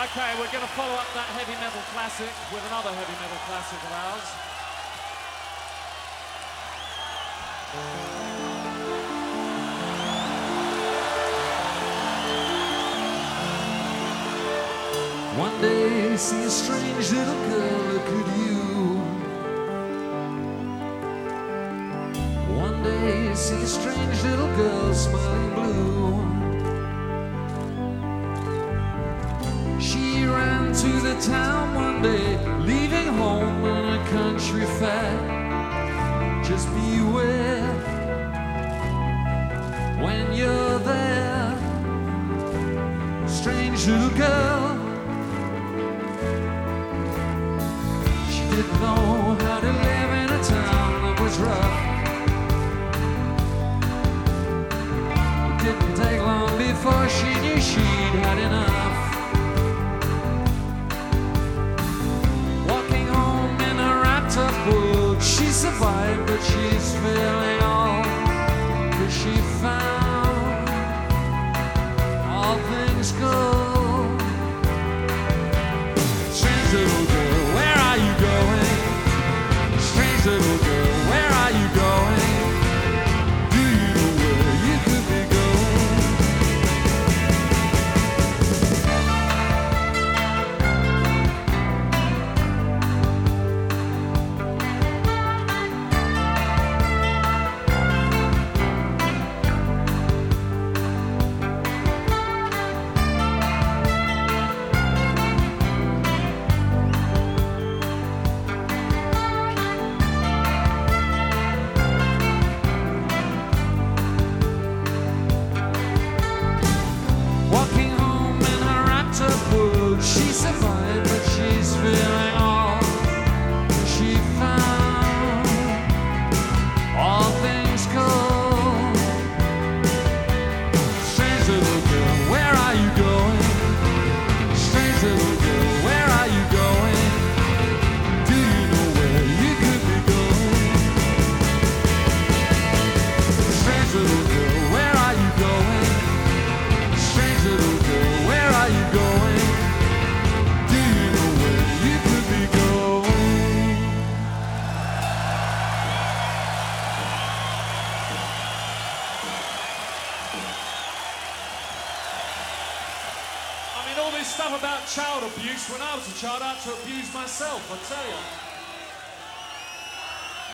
Okay, we're going to follow up that heavy metal classic with another heavy metal classic of ours. One day, see a strange little girl look at you. One day, see a strange little girl smiling blue. To the town one day, leaving home on a country fair. Just beware when you're there, strange little girl. She didn't know how to live but she's feeling all. She found all things go. Little girl, where are you going? Strange little girl, I mean, all this stuff about child abuse, when I was a child, I had to abuse myself, I tell you.